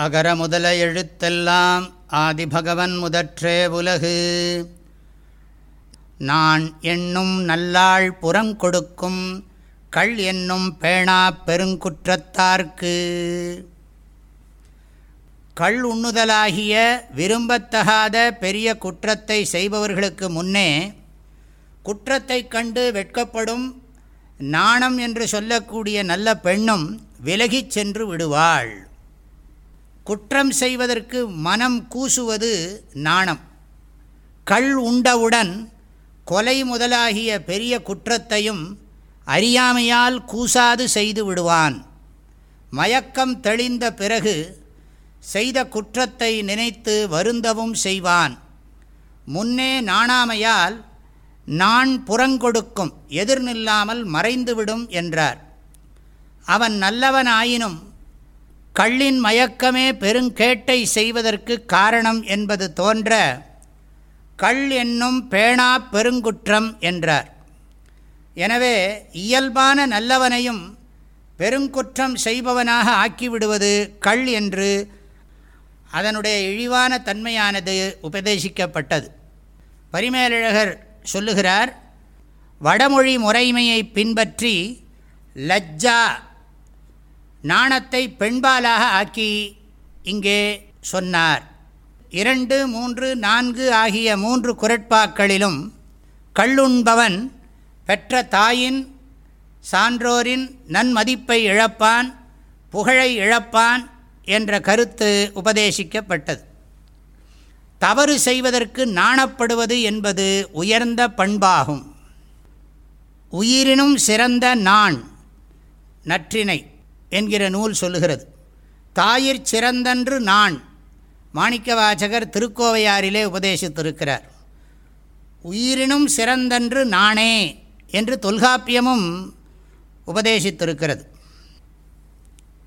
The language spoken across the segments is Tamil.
அகர முதல எழுத்தெல்லாம் ஆதிபகவன் முதற்றே உலகு. நான் என்னும் நல்லாள் புறங்கொடுக்கும் கள் என்னும் பேணா பெருங்குற்றத்தார்க்கு. கள் உண்ணுதலாகிய விரும்பத்தகாத பெரிய குற்றத்தை செய்பவர்களுக்கு முன்னே குற்றத்தைக் கண்டு வெட்கப்படும் நாணம் என்று சொல்லக்கூடிய நல்ல பெண்ணும் விலகிச் சென்று விடுவாள். குற்றம் செய்வதற்கு மனம் கூசுவது நாணம். கள் உண்டவுடன் கொலை முதலாகிய பெரிய குற்றத்தையும் அறியாமையால் கூசாது செய்து விடுவான். மயக்கம் தெளிந்த பிறகு செய்த குற்றத்தை நினைத்து வருந்தவும் செய்வான். முன்னே நாணாமையால் நான் புறங்கொடுக்கும் எதிர்நில்லாமல் மறைந்துவிடும் என்றார். அவன் நல்லவனாயினும் கள்ளின் மயக்கமே பெருங்கேட்டை செய்வதற்கு காரணம் என்பது தோன்ற கள் என்னும் பேணா பெருங்குற்றம் என்றார். எனவே இயல்பான நல்லவனையும் பெருங்குற்றம் செய்பவனாக ஆக்கிவிடுவது கள் என்று அதனுடைய இழிவான தன்மையானது உபதேசிக்கப்பட்டது. பரிமேலழகர் சொல்லுகிறார் வடமொழி முறைமையை பின்பற்றி லஜ்ஜா நாணத்தை பெண்பாலாக ஆக்கி இங்கே சொன்னார். இரண்டு மூன்று நான்கு ஆகிய மூன்று குரட்பாக்களிலும் கள்ளுண்பவன் பெற்ற தாயின் சான்றோரின் நன்மதிப்பை இழப்பான் புகழை இழப்பான் என்ற கருத்து உபதேசிக்கப்பட்டது. தவறு செய்வதற்கு நாணப்படுவது என்பது உயர்ந்த பண்பாகும். உயிரினும் சிறந்த நான் நற்றினை. என்கிற நூல் சொல்லுகிறது. தாயிற் சிறந்தன்று நான் மாணிக்கவாசகர் திருக்கோவையாரிலே உபதேசித்திருக்கிறார். உயிரினும் சிறந்தன்று நானே என்று தொல்காப்பியமும் உபதேசித்திருக்கிறது.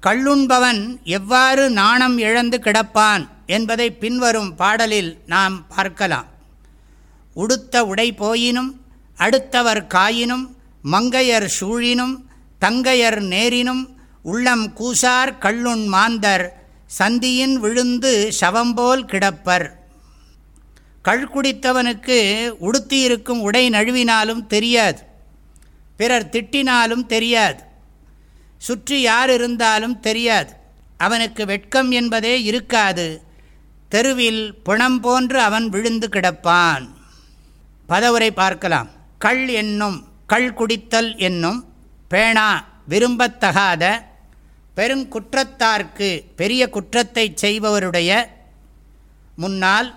கள்ளுண்பவன் எவ்வாறு நாணம் இழந்து கிடப்பான் என்பதை பின்வரும் பாடலில் நாம் பார்க்கலாம். உடுத்த உடை போயினும் அடுத்தவர் காயினும் மங்கையர் சூழினும் தங்கையர் நேரினும் உள்ளம் கூசார் கள்ளுண் மாந்தர் சந்தியின் விழுந்து சவம்போல் கிடப்பர். கள் குடித்தவனுக்கு உடுத்தியிருக்கும் உடை நழுவினாலும் தெரியாது பிறர் திட்டினாலும் தெரியாது சுற்றி யார் இருந்தாலும் தெரியாது. அவனுக்கு வெட்கம் என்பதே இருக்காது தெருவில் புணம் போன்று அவன் விழுந்து கிடப்பான். பதவுரை பார்க்கலாம். கள் என்னும் கள் குடித்தல் என்னும் பேணா விரும்பத்தகாத பெருங்குற்றத்தார்க்கு பெரிய குற்றத்தை செய்பவருடைய முன்னால்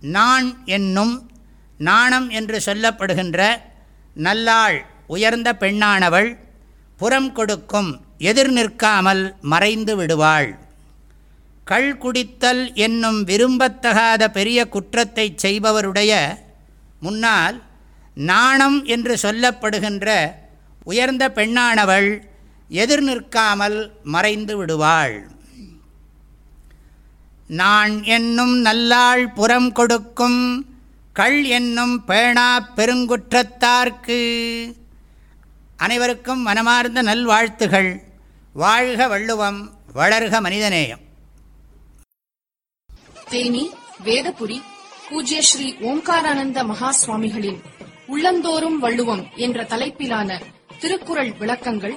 நான் என்னும் நாணம் என்று சொல்லப்படுகின்ற நல்லாள் உயர்ந்த பெண்ணானவள் புறம் கொடுக்கும் எதிர் நிற்காமல் மறைந்து விடுவாள். கள் குடித்தல் என்னும் விரும்பத்தகாத பெரிய குற்றத்தை செய்பவருடைய முன்னால் நாணம் என்று சொல்லப்படுகின்ற உயர்ந்த பெண்ணானவள் எதிர் நிற்காமல் மறைந்து விடுவாள். நான் என்னும் நல்லாள் புறம் கொடுக்கும் கள் என்னும் பேணா பெருங்குற்றத்தார்க்கு. அனைவருக்கும் மனமார்ந்த நல்வாழ்த்துகள். வாழ்க வள்ளுவம் வளர்க மனிதநேயம். தேனி வேதபுரி பூஜ்ய ஸ்ரீ ஓம்காரானந்த மகா சுவாமிகளின் உள்ளந்தோறும் வள்ளுவம் என்ற தலைப்பிலான திருக்குறள் விளக்கங்கள்